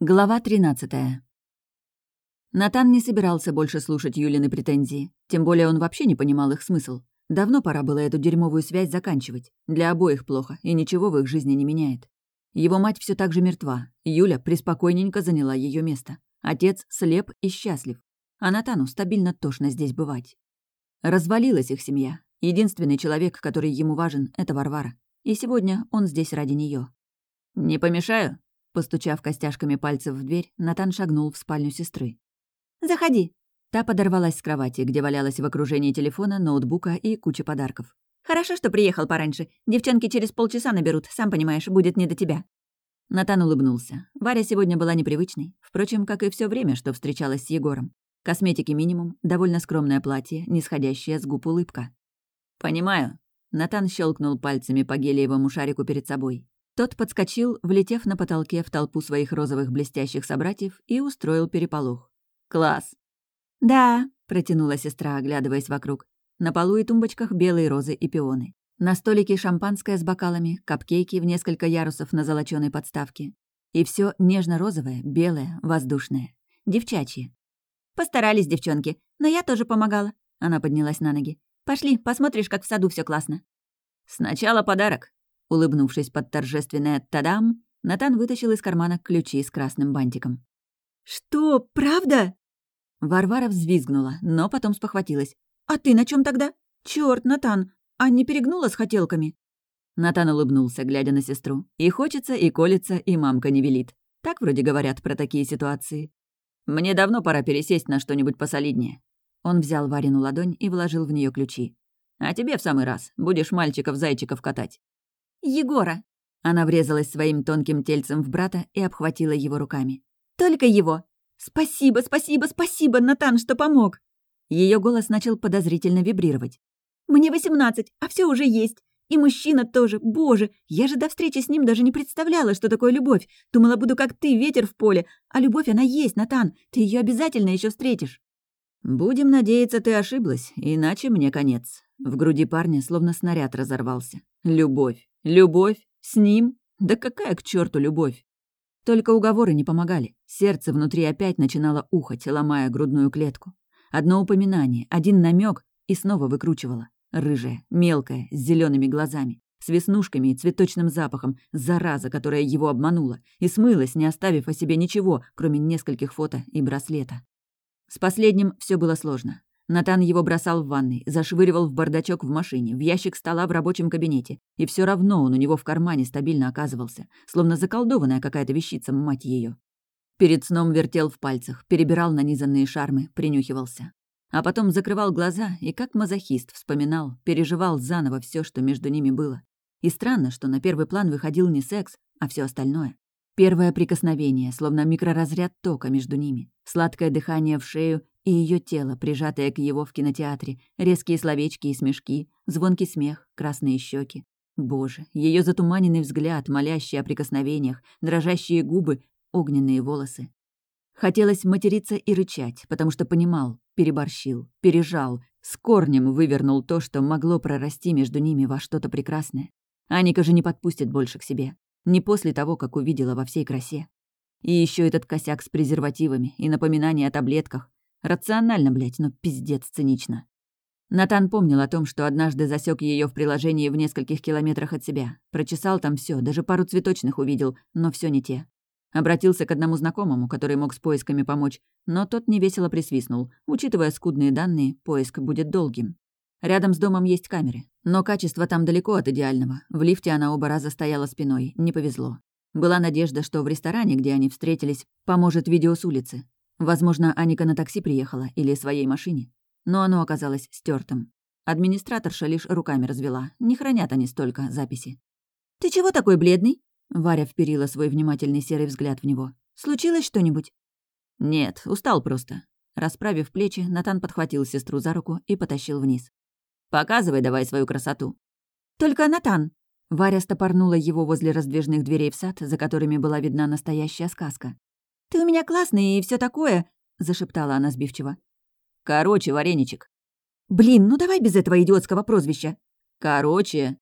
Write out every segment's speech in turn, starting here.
Глава 13 Натан не собирался больше слушать Юлины претензии. Тем более он вообще не понимал их смысл. Давно пора было эту дерьмовую связь заканчивать. Для обоих плохо, и ничего в их жизни не меняет. Его мать все так же мертва. Юля преспокойненько заняла ее место. Отец слеп и счастлив. А Натану стабильно тошно здесь бывать. Развалилась их семья. Единственный человек, который ему важен, — это Варвара. И сегодня он здесь ради нее. «Не помешаю?» Постучав костяшками пальцев в дверь, Натан шагнул в спальню сестры. «Заходи!» Та подорвалась с кровати, где валялась в окружении телефона, ноутбука и кучи подарков. «Хорошо, что приехал пораньше. Девчонки через полчаса наберут, сам понимаешь, будет не до тебя». Натан улыбнулся. Варя сегодня была непривычной, впрочем, как и все время, что встречалась с Егором. Косметики минимум, довольно скромное платье, нисходящая с губ улыбка. «Понимаю». Натан щелкнул пальцами по гелиевому шарику перед собой. Тот подскочил, влетев на потолке в толпу своих розовых блестящих собратьев и устроил переполох. «Класс!» «Да», — протянула сестра, оглядываясь вокруг. На полу и тумбочках белые розы и пионы. На столике шампанское с бокалами, капкейки в несколько ярусов на золочёной подставке. И все нежно-розовое, белое, воздушное. Девчачье. «Постарались девчонки, но я тоже помогала». Она поднялась на ноги. «Пошли, посмотришь, как в саду все классно». «Сначала подарок», Улыбнувшись под торжественное «тадам», Натан вытащил из кармана ключи с красным бантиком. «Что, правда?» Варвара взвизгнула, но потом спохватилась. «А ты на чем тогда? Черт, Натан, а не перегнула с хотелками?» Натан улыбнулся, глядя на сестру. «И хочется, и колется, и мамка не велит. Так вроде говорят про такие ситуации. Мне давно пора пересесть на что-нибудь посолиднее». Он взял Варину ладонь и вложил в нее ключи. «А тебе в самый раз. Будешь мальчиков-зайчиков катать». Егора!» Она врезалась своим тонким тельцем в брата и обхватила его руками. «Только его! Спасибо, спасибо, спасибо, Натан, что помог!» Ее голос начал подозрительно вибрировать. «Мне восемнадцать, а все уже есть. И мужчина тоже. Боже, я же до встречи с ним даже не представляла, что такое любовь. Думала, буду как ты, ветер в поле. А любовь, она есть, Натан. Ты ее обязательно еще встретишь». «Будем надеяться, ты ошиблась, иначе мне конец». В груди парня словно снаряд разорвался. «Любовь. Любовь? С ним? Да какая к черту любовь? Только уговоры не помогали. Сердце внутри опять начинало ухать, ломая грудную клетку. Одно упоминание, один намек и снова выкручивало. Рыжая, мелкая, с зелеными глазами, с веснушками и цветочным запахом, зараза, которая его обманула, и смылась, не оставив о себе ничего, кроме нескольких фото и браслета. С последним все было сложно. Натан его бросал в ванной, зашвыривал в бардачок в машине, в ящик стола в рабочем кабинете. И все равно он у него в кармане стабильно оказывался, словно заколдованная какая-то вещица, мать ее. Перед сном вертел в пальцах, перебирал нанизанные шармы, принюхивался. А потом закрывал глаза и, как мазохист, вспоминал, переживал заново все, что между ними было. И странно, что на первый план выходил не секс, а все остальное. Первое прикосновение, словно микроразряд тока между ними, сладкое дыхание в шею и ее тело, прижатое к его в кинотеатре, резкие словечки и смешки, звонкий смех, красные щеки. Боже, ее затуманенный взгляд, молящий о прикосновениях, дрожащие губы, огненные волосы. Хотелось материться и рычать, потому что понимал, переборщил, пережал, с корнем вывернул то, что могло прорасти между ними во что-то прекрасное. Аника же не подпустит больше к себе. Не после того, как увидела во всей красе. И еще этот косяк с презервативами и напоминание о таблетках, Рационально, блядь, но пиздец цинично. Натан помнил о том, что однажды засек ее в приложении в нескольких километрах от себя. Прочесал там все, даже пару цветочных увидел, но все не те. Обратился к одному знакомому, который мог с поисками помочь, но тот невесело присвистнул. Учитывая скудные данные, поиск будет долгим. Рядом с домом есть камеры, но качество там далеко от идеального. В лифте она оба раза стояла спиной, не повезло. Была надежда, что в ресторане, где они встретились, поможет видео с улицы. Возможно, Аника на такси приехала или своей машине. Но оно оказалось стертым. Администраторша лишь руками развела. Не хранят они столько записи. «Ты чего такой бледный?» Варя вперила свой внимательный серый взгляд в него. «Случилось что-нибудь?» «Нет, устал просто». Расправив плечи, Натан подхватил сестру за руку и потащил вниз. «Показывай давай свою красоту». «Только, Натан!» Варя стопорнула его возле раздвижных дверей в сад, за которыми была видна настоящая сказка. «Ты у меня классный и все такое», — зашептала она сбивчиво. «Короче, вареничек». «Блин, ну давай без этого идиотского прозвища». «Короче».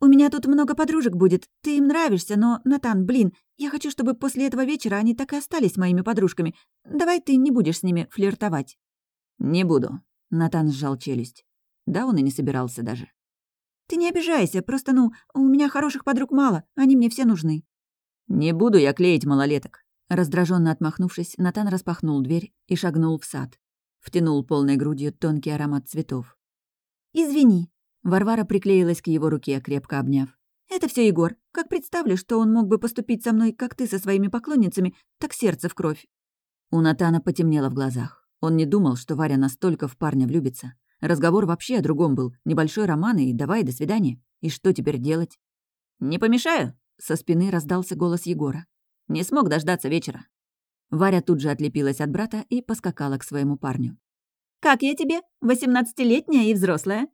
У меня тут много подружек будет. Ты им нравишься, но, Натан, блин, я хочу, чтобы после этого вечера они так и остались моими подружками. Давай ты не будешь с ними флиртовать». «Не буду», — Натан сжал челюсть. Да, он и не собирался даже. «Ты не обижайся, просто, ну, у меня хороших подруг мало, они мне все нужны». «Не буду я клеить малолеток». Раздраженно отмахнувшись, Натан распахнул дверь и шагнул в сад. Втянул полной грудью тонкий аромат цветов. «Извини», Варвара приклеилась к его руке, крепко обняв. «Это все Егор. Как представлю, что он мог бы поступить со мной, как ты со своими поклонницами, так сердце в кровь». У Натана потемнело в глазах. Он не думал, что Варя настолько в парня влюбится. Разговор вообще о другом был. Небольшой роман и давай, до свидания. И что теперь делать? «Не помешаю?» — со спины раздался голос Егора. «Не смог дождаться вечера». Варя тут же отлепилась от брата и поскакала к своему парню. «Как я тебе? Восемнадцатилетняя и взрослая?»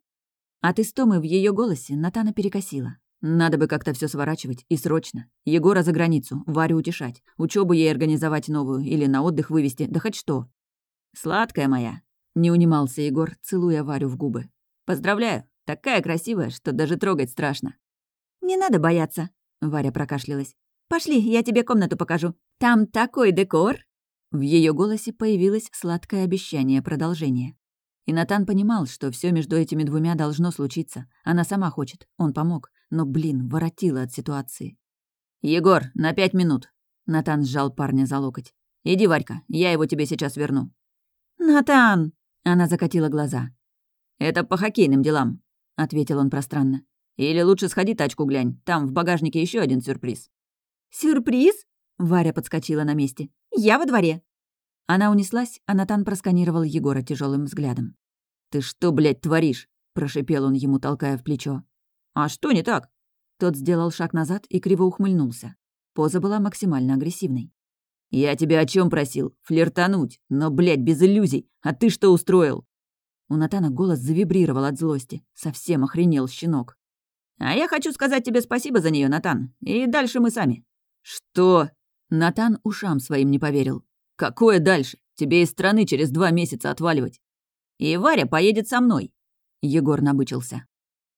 От истомы в ее голосе Натана перекосила. Надо бы как-то все сворачивать, и срочно. Егора за границу, Варю утешать, учебу ей организовать новую или на отдых вывести, да хоть что. «Сладкая моя», — не унимался Егор, целуя Варю в губы. «Поздравляю, такая красивая, что даже трогать страшно». «Не надо бояться», — Варя прокашлялась. «Пошли, я тебе комнату покажу. Там такой декор!» В ее голосе появилось сладкое обещание продолжения. И Натан понимал, что все между этими двумя должно случиться. Она сама хочет, он помог. Но, блин, воротила от ситуации. «Егор, на пять минут!» Натан сжал парня за локоть. «Иди, Варька, я его тебе сейчас верну». «Натан!» Она закатила глаза. «Это по хоккейным делам», — ответил он пространно. «Или лучше сходи тачку глянь, там в багажнике еще один сюрприз». «Сюрприз?» — Варя подскочила на месте. «Я во дворе». Она унеслась, а Натан просканировал Егора тяжелым взглядом. «Ты что, блядь, творишь?» – прошипел он ему, толкая в плечо. «А что не так?» Тот сделал шаг назад и криво ухмыльнулся. Поза была максимально агрессивной. «Я тебя о чем просил? Флиртануть. Но, блядь, без иллюзий. А ты что устроил?» У Натана голос завибрировал от злости. Совсем охренел щенок. «А я хочу сказать тебе спасибо за нее, Натан. И дальше мы сами». «Что?» Натан ушам своим не поверил. «Какое дальше? Тебе из страны через два месяца отваливать. И Варя поедет со мной». Егор набычился.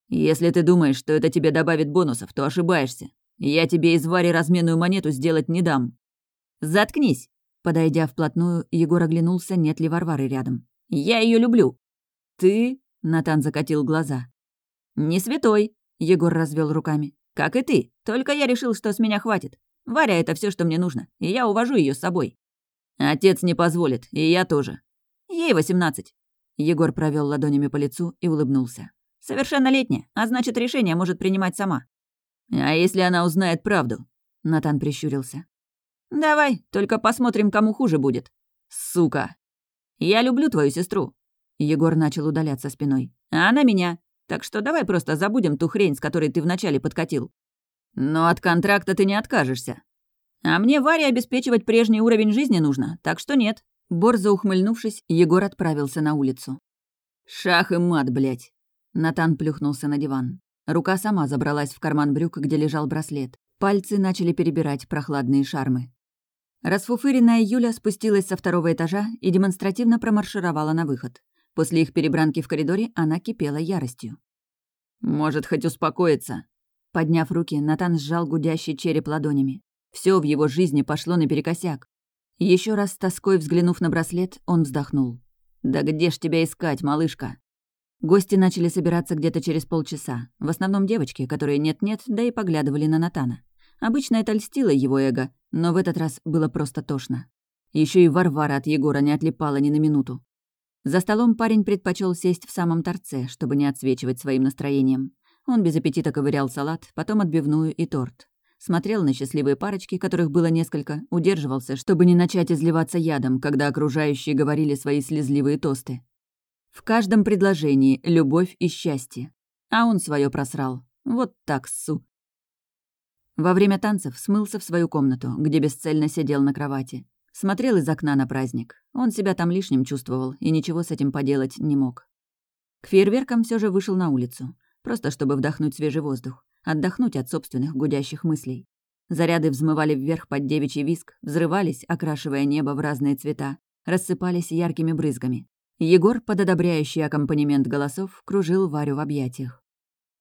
«Если ты думаешь, что это тебе добавит бонусов, то ошибаешься. Я тебе из Вари разменную монету сделать не дам». «Заткнись!» Подойдя вплотную, Егор оглянулся, нет ли Варвары рядом. «Я ее люблю». «Ты?» — Натан закатил глаза. «Не святой», — Егор развел руками. «Как и ты. Только я решил, что с меня хватит. Варя — это все, что мне нужно, и я увожу ее с собой. Отец не позволит, и я тоже. Ей восемнадцать. Егор провел ладонями по лицу и улыбнулся. Совершеннолетняя, а значит, решение может принимать сама. А если она узнает правду? Натан прищурился. Давай, только посмотрим, кому хуже будет. Сука. Я люблю твою сестру. Егор начал удаляться спиной. А она меня. Так что давай просто забудем ту хрень, с которой ты вначале подкатил. Но от контракта ты не откажешься. А мне Варе обеспечивать прежний уровень жизни нужно, так что нет». Борзо ухмыльнувшись, Егор отправился на улицу. «Шах и мат, блядь!» Натан плюхнулся на диван. Рука сама забралась в карман брюк, где лежал браслет. Пальцы начали перебирать прохладные шармы. Расфуфыренная Юля спустилась со второго этажа и демонстративно промаршировала на выход. После их перебранки в коридоре она кипела яростью. «Может, хоть успокоиться?» Подняв руки, Натан сжал гудящий череп ладонями. Все в его жизни пошло наперекосяк. Еще раз с тоской взглянув на браслет, он вздохнул. «Да где ж тебя искать, малышка?» Гости начали собираться где-то через полчаса. В основном девочки, которые нет-нет, да и поглядывали на Натана. Обычно это льстило его эго, но в этот раз было просто тошно. Еще и Варвара от Егора не отлипала ни на минуту. За столом парень предпочел сесть в самом торце, чтобы не отсвечивать своим настроением. Он без аппетита ковырял салат, потом отбивную и торт смотрел на счастливые парочки, которых было несколько, удерживался, чтобы не начать изливаться ядом, когда окружающие говорили свои слезливые тосты. В каждом предложении любовь и счастье. А он свое просрал. Вот так, су. Во время танцев смылся в свою комнату, где бесцельно сидел на кровати. Смотрел из окна на праздник. Он себя там лишним чувствовал и ничего с этим поделать не мог. К фейерверкам все же вышел на улицу, просто чтобы вдохнуть свежий воздух отдохнуть от собственных гудящих мыслей. Заряды взмывали вверх под девичий виск, взрывались, окрашивая небо в разные цвета, рассыпались яркими брызгами. Егор, под одобряющий аккомпанемент голосов, кружил Варю в объятиях.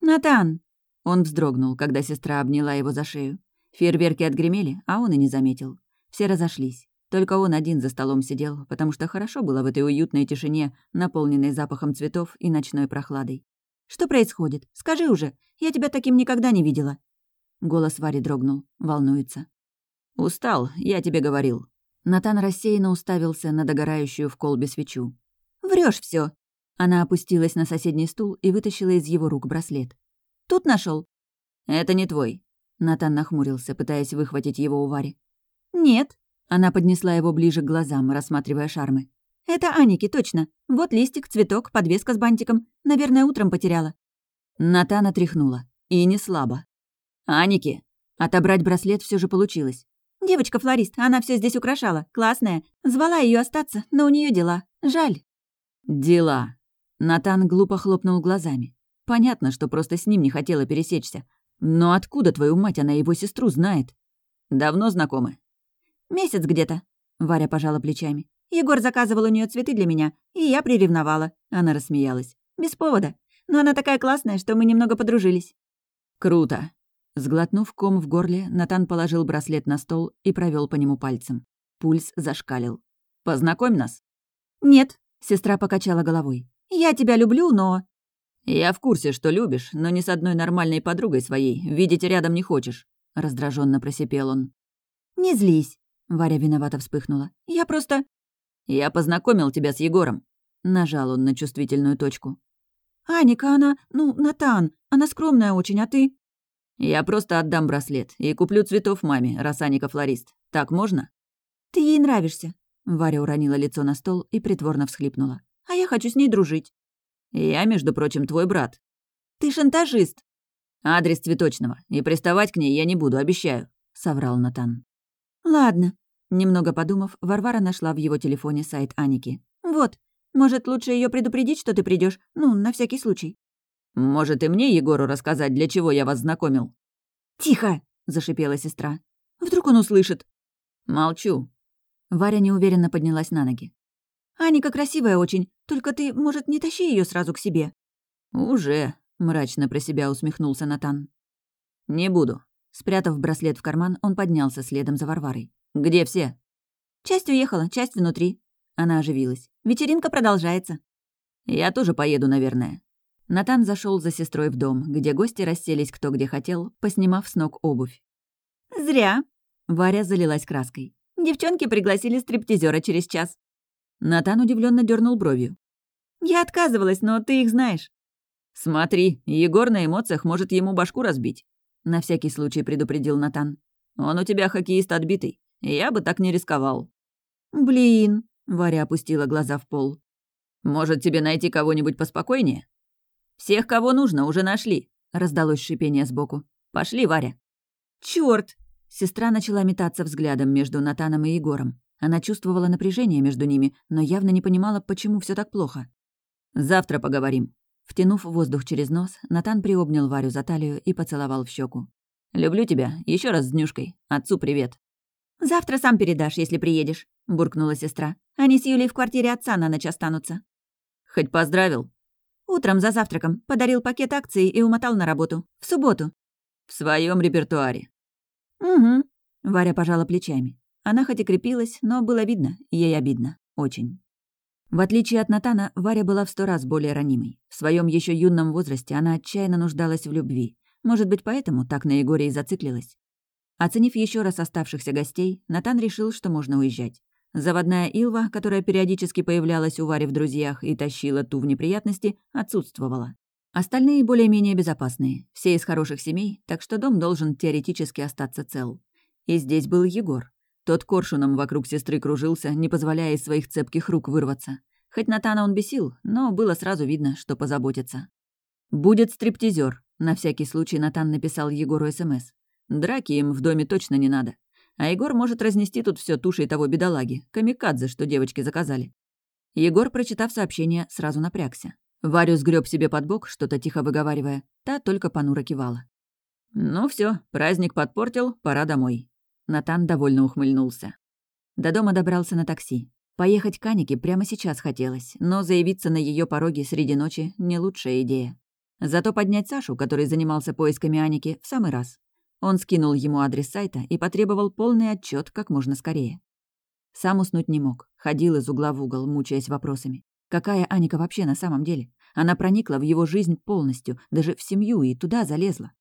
«Натан!» Он вздрогнул, когда сестра обняла его за шею. Фейерверки отгремели, а он и не заметил. Все разошлись. Только он один за столом сидел, потому что хорошо было в этой уютной тишине, наполненной запахом цветов и ночной прохладой. «Что происходит? Скажи уже. Я тебя таким никогда не видела». Голос Вари дрогнул, волнуется. «Устал, я тебе говорил». Натан рассеянно уставился на догорающую в колбе свечу. Врешь все. Она опустилась на соседний стул и вытащила из его рук браслет. «Тут нашел. «Это не твой». Натан нахмурился, пытаясь выхватить его у Вари. «Нет». Она поднесла его ближе к глазам, рассматривая шармы. «Это Аники, точно. Вот листик, цветок, подвеска с бантиком. Наверное, утром потеряла». Натана тряхнула. И не слабо. «Аники!» Отобрать браслет все же получилось. «Девочка-флорист, она все здесь украшала. Классная. Звала ее остаться, но у нее дела. Жаль». «Дела». Натан глупо хлопнул глазами. Понятно, что просто с ним не хотела пересечься. Но откуда, твою мать, она его сестру знает? Давно знакомы? Месяц где-то. Варя пожала плечами. Егор заказывал у нее цветы для меня, и я приревновала. Она рассмеялась. Без повода. Но она такая классная, что мы немного подружились. Круто. Сглотнув ком в горле, Натан положил браслет на стол и провел по нему пальцем. Пульс зашкалил. «Познакомь нас». «Нет», — сестра покачала головой. «Я тебя люблю, но...» «Я в курсе, что любишь, но ни с одной нормальной подругой своей видеть рядом не хочешь», — раздраженно просипел он. «Не злись», — Варя виновато вспыхнула. «Я просто...» «Я познакомил тебя с Егором», — нажал он на чувствительную точку. «Аника, она... Ну, Натан, она скромная очень, а ты...» «Я просто отдам браслет и куплю цветов маме, раз Аника флорист. Так можно?» «Ты ей нравишься», — Варя уронила лицо на стол и притворно всхлипнула. «А я хочу с ней дружить». Я, между прочим, твой брат». «Ты шантажист». «Адрес цветочного. И приставать к ней я не буду, обещаю», — соврал Натан. «Ладно». Немного подумав, Варвара нашла в его телефоне сайт Аники. «Вот. Может, лучше ее предупредить, что ты придешь, Ну, на всякий случай». «Может, и мне Егору рассказать, для чего я вас знакомил?» «Тихо!» — зашипела сестра. «Вдруг он услышит?» «Молчу». Варя неуверенно поднялась на ноги. Аника красивая очень, только ты, может, не тащи ее сразу к себе». «Уже», — мрачно про себя усмехнулся Натан. «Не буду». Спрятав браслет в карман, он поднялся следом за Варварой. «Где все?» «Часть уехала, часть внутри». Она оживилась. «Вечеринка продолжается». «Я тоже поеду, наверное». Натан зашел за сестрой в дом, где гости расселись кто где хотел, поснимав с ног обувь. «Зря». Варя залилась краской. «Девчонки пригласили стриптизера через час». Натан удивленно дернул бровью. «Я отказывалась, но ты их знаешь». «Смотри, Егор на эмоциях может ему башку разбить», — на всякий случай предупредил Натан. «Он у тебя хоккеист отбитый. Я бы так не рисковал». «Блин», — Варя опустила глаза в пол. «Может, тебе найти кого-нибудь поспокойнее?» «Всех, кого нужно, уже нашли», — раздалось шипение сбоку. «Пошли, Варя». «Чёрт!» Сестра начала метаться взглядом между Натаном и Егором. Она чувствовала напряжение между ними, но явно не понимала, почему все так плохо. «Завтра поговорим». Втянув воздух через нос, Натан приобнял Варю за талию и поцеловал в щеку. «Люблю тебя. Еще раз с днюшкой. Отцу привет». «Завтра сам передашь, если приедешь», — буркнула сестра. «Они с Юлей в квартире отца на ночь останутся». «Хоть поздравил?» «Утром за завтраком. Подарил пакет акций и умотал на работу. В субботу». «В своем репертуаре». «Угу», — Варя пожала плечами. Она хоть и крепилась, но было видно, ей обидно. Очень. В отличие от Натана, Варя была в сто раз более ранимой. В своем еще юном возрасте она отчаянно нуждалась в любви. Может быть, поэтому так на Егоре и зациклилась. Оценив еще раз оставшихся гостей, Натан решил, что можно уезжать. Заводная Илва, которая периодически появлялась у Вари в друзьях и тащила ту в неприятности, отсутствовала. Остальные более-менее безопасные, все из хороших семей, так что дом должен теоретически остаться цел. И здесь был Егор. Тот коршуном вокруг сестры кружился, не позволяя из своих цепких рук вырваться. Хоть Натана он бесил, но было сразу видно, что позаботится. «Будет стриптизер», — на всякий случай Натан написал Егору СМС. «Драки им в доме точно не надо. А Егор может разнести тут все тушей того бедолаги, камикадзе, что девочки заказали». Егор, прочитав сообщение, сразу напрягся. Варю сгреб себе под бок, что-то тихо выговаривая, та только понуро кивала. «Ну все, праздник подпортил, пора домой», Натан довольно ухмыльнулся. До дома добрался на такси. Поехать к Анике прямо сейчас хотелось, но заявиться на ее пороге среди ночи — не лучшая идея. Зато поднять Сашу, который занимался поисками Аники, в самый раз. Он скинул ему адрес сайта и потребовал полный отчет как можно скорее. Сам уснуть не мог, ходил из угла в угол, мучаясь вопросами. Какая Аника вообще на самом деле? Она проникла в его жизнь полностью, даже в семью и туда залезла.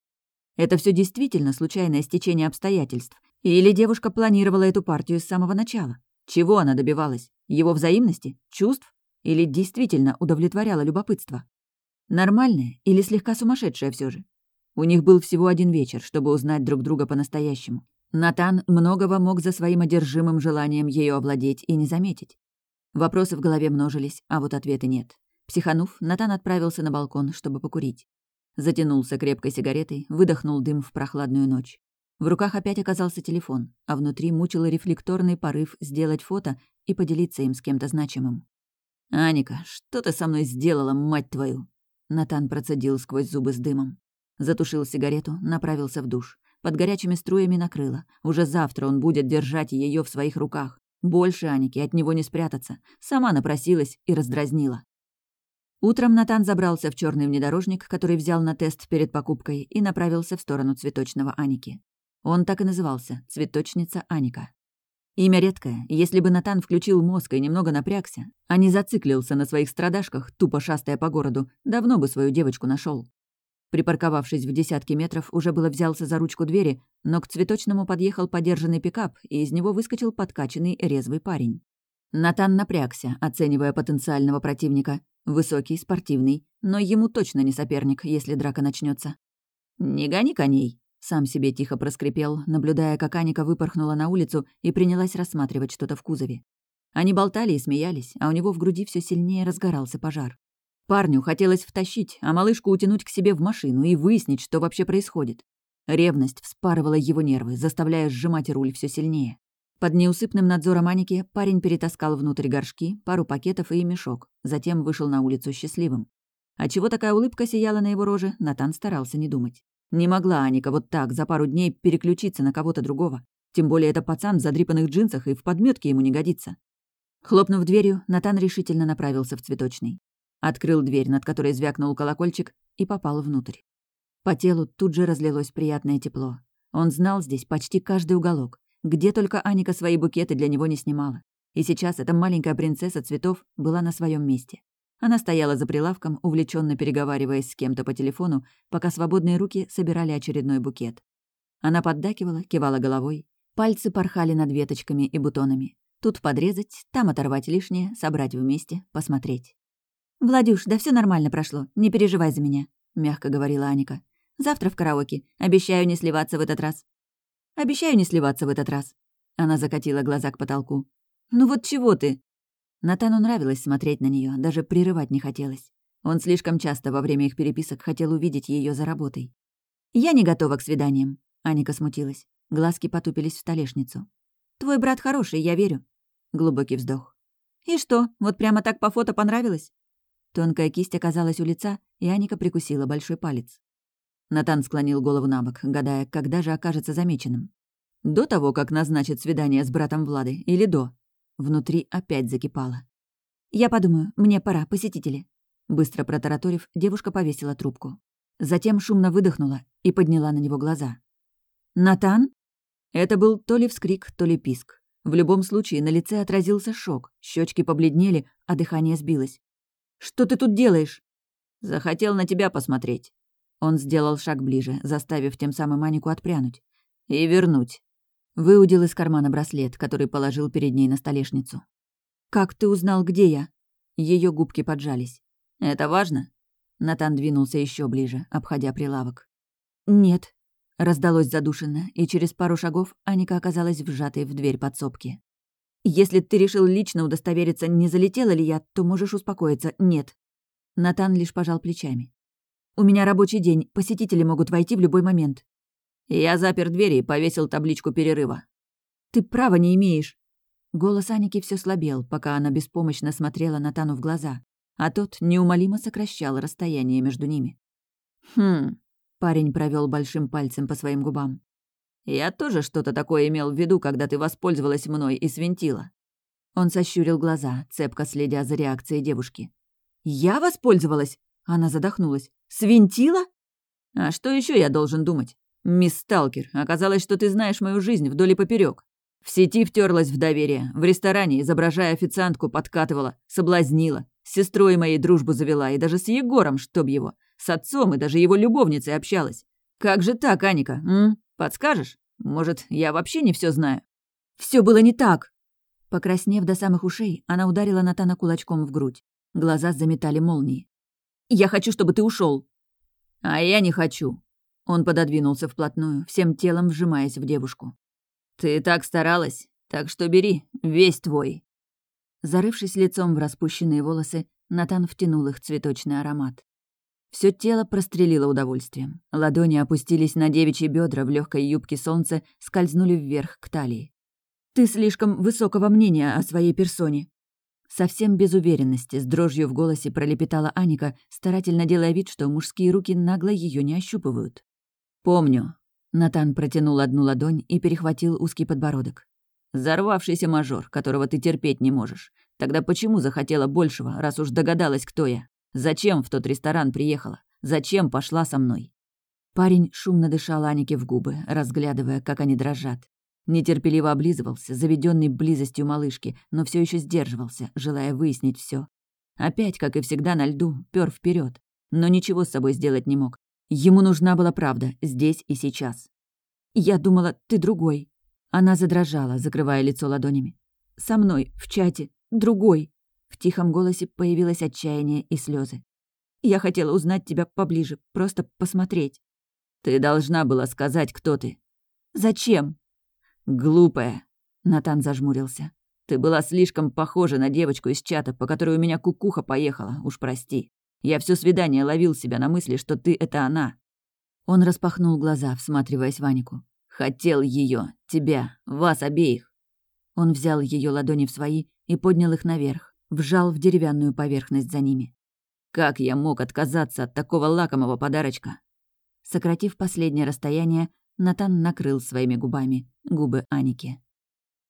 Это все действительно случайное стечение обстоятельств? Или девушка планировала эту партию с самого начала? Чего она добивалась? Его взаимности? Чувств? Или действительно удовлетворяла любопытство? Нормальная или слегка сумасшедшая все же? У них был всего один вечер, чтобы узнать друг друга по-настоящему. Натан многого мог за своим одержимым желанием ее овладеть и не заметить. Вопросы в голове множились, а вот ответа нет. Психанув, Натан отправился на балкон, чтобы покурить. Затянулся крепкой сигаретой, выдохнул дым в прохладную ночь. В руках опять оказался телефон, а внутри мучил рефлекторный порыв сделать фото и поделиться им с кем-то значимым. «Аника, что ты со мной сделала, мать твою?» Натан процедил сквозь зубы с дымом. Затушил сигарету, направился в душ. Под горячими струями накрыло. Уже завтра он будет держать ее в своих руках. Больше Аники от него не спрятаться. Сама напросилась и раздразнила. Утром Натан забрался в черный внедорожник, который взял на тест перед покупкой, и направился в сторону цветочного Аники. Он так и назывался — цветочница Аника. Имя редкое. Если бы Натан включил мозг и немного напрягся, а не зациклился на своих страдашках, тупо шастая по городу, давно бы свою девочку нашел. Припарковавшись в десятки метров, уже было взялся за ручку двери, но к цветочному подъехал подержанный пикап, и из него выскочил подкачанный резвый парень. Натан напрягся, оценивая потенциального противника. Высокий, спортивный, но ему точно не соперник, если драка начнется. «Не гони коней», — сам себе тихо проскрипел, наблюдая, как Аника выпорхнула на улицу и принялась рассматривать что-то в кузове. Они болтали и смеялись, а у него в груди все сильнее разгорался пожар. Парню хотелось втащить, а малышку утянуть к себе в машину и выяснить, что вообще происходит. Ревность вспарывала его нервы, заставляя сжимать руль все сильнее. Под неусыпным надзором Аники парень перетаскал внутрь горшки, пару пакетов и мешок, затем вышел на улицу счастливым. А чего такая улыбка сияла на его роже, Натан старался не думать. Не могла Аника вот так за пару дней переключиться на кого-то другого. Тем более это пацан в задрипанных джинсах и в подметке ему не годится. Хлопнув дверью, Натан решительно направился в цветочный. Открыл дверь, над которой звякнул колокольчик, и попал внутрь. По телу тут же разлилось приятное тепло. Он знал здесь почти каждый уголок, где только Аника свои букеты для него не снимала. И сейчас эта маленькая принцесса цветов была на своем месте. Она стояла за прилавком, увлеченно переговариваясь с кем-то по телефону, пока свободные руки собирали очередной букет. Она поддакивала, кивала головой. Пальцы порхали над веточками и бутонами. Тут подрезать, там оторвать лишнее, собрать вместе, посмотреть. «Владюш, да все нормально прошло, не переживай за меня», — мягко говорила Аника. «Завтра в караоке. Обещаю не сливаться в этот раз». «Обещаю не сливаться в этот раз». Она закатила глаза к потолку. «Ну вот чего ты?» Натану нравилось смотреть на нее, даже прерывать не хотелось. Он слишком часто во время их переписок хотел увидеть ее за работой. «Я не готова к свиданиям», — Аника смутилась. Глазки потупились в столешницу. «Твой брат хороший, я верю». Глубокий вздох. «И что, вот прямо так по фото понравилось?» Тонкая кисть оказалась у лица, и Аника прикусила большой палец. Натан склонил голову на бок, гадая, когда же окажется замеченным. До того, как назначит свидание с братом Влады, или до? Внутри опять закипало. «Я подумаю, мне пора, посетители». Быстро протараторив, девушка повесила трубку. Затем шумно выдохнула и подняла на него глаза. «Натан?» Это был то ли вскрик, то ли писк. В любом случае на лице отразился шок, щечки побледнели, а дыхание сбилось. Что ты тут делаешь?» «Захотел на тебя посмотреть». Он сделал шаг ближе, заставив тем самым Анику отпрянуть. «И вернуть». Выудил из кармана браслет, который положил перед ней на столешницу. «Как ты узнал, где я?» Ее губки поджались. «Это важно?» Натан двинулся еще ближе, обходя прилавок. «Нет», — раздалось задушенно, и через пару шагов Аника оказалась вжатой в дверь подсобки. Если ты решил лично удостовериться, не залетела ли я, то можешь успокоиться. Нет. Натан лишь пожал плечами. У меня рабочий день, посетители могут войти в любой момент. Я запер двери и повесил табличку перерыва. Ты права не имеешь. Голос Аники все слабел, пока она беспомощно смотрела Натану в глаза, а тот неумолимо сокращал расстояние между ними. Хм. Парень провел большим пальцем по своим губам. Я тоже что-то такое имел в виду, когда ты воспользовалась мной и свинтила». Он сощурил глаза, цепко следя за реакцией девушки. «Я воспользовалась? Она задохнулась. «Свинтила?» «А что еще я должен думать? Мисс Сталкер, оказалось, что ты знаешь мою жизнь вдоль и поперек. В сети втерлась в доверие, в ресторане, изображая официантку, подкатывала, соблазнила, с сестрой моей дружбу завела, и даже с Егором, чтоб его, с отцом и даже его любовницей общалась. Как же так, Аника, м? Подскажешь? Может, я вообще не все знаю?» Все было не так!» Покраснев до самых ушей, она ударила Натана кулачком в грудь. Глаза заметали молнии. «Я хочу, чтобы ты ушел. «А я не хочу». Он пододвинулся вплотную, всем телом вжимаясь в девушку. «Ты так старалась, так что бери, весь твой». Зарывшись лицом в распущенные волосы, Натан втянул их цветочный аромат. Все тело прострелило удовольствием. Ладони опустились на девичьи бедра в легкой юбке солнца, скользнули вверх к талии. «Ты слишком высокого мнения о своей персоне». Совсем без уверенности, с дрожью в голосе пролепетала Аника, старательно делая вид, что мужские руки нагло ее не ощупывают. «Помню». Натан протянул одну ладонь и перехватил узкий подбородок. «Зарвавшийся мажор, которого ты терпеть не можешь. Тогда почему захотела большего, раз уж догадалась, кто я? Зачем в тот ресторан приехала? Зачем пошла со мной?» Парень шумно дышал Анике в губы, разглядывая, как они дрожат. Нетерпеливо облизывался, заведенный близостью малышки, но все еще сдерживался, желая выяснить все. Опять, как и всегда на льду, пёр вперед, но ничего с собой сделать не мог. Ему нужна была правда, здесь и сейчас. «Я думала, ты другой». Она задрожала, закрывая лицо ладонями. «Со мной, в чате, другой». В тихом голосе появилось отчаяние и слезы. «Я хотела узнать тебя поближе, просто посмотреть». «Ты должна была сказать, кто ты». «Зачем?» «Глупая!» — Натан зажмурился. «Ты была слишком похожа на девочку из чата, по которой у меня кукуха поехала, уж прости. Я все свидание ловил себя на мысли, что ты — это она». Он распахнул глаза, всматриваясь в Анику. «Хотел ее, тебя, вас обеих». Он взял ее ладони в свои и поднял их наверх, вжал в деревянную поверхность за ними. «Как я мог отказаться от такого лакомого подарочка?» Сократив последнее расстояние, Натан накрыл своими губами губы Аники.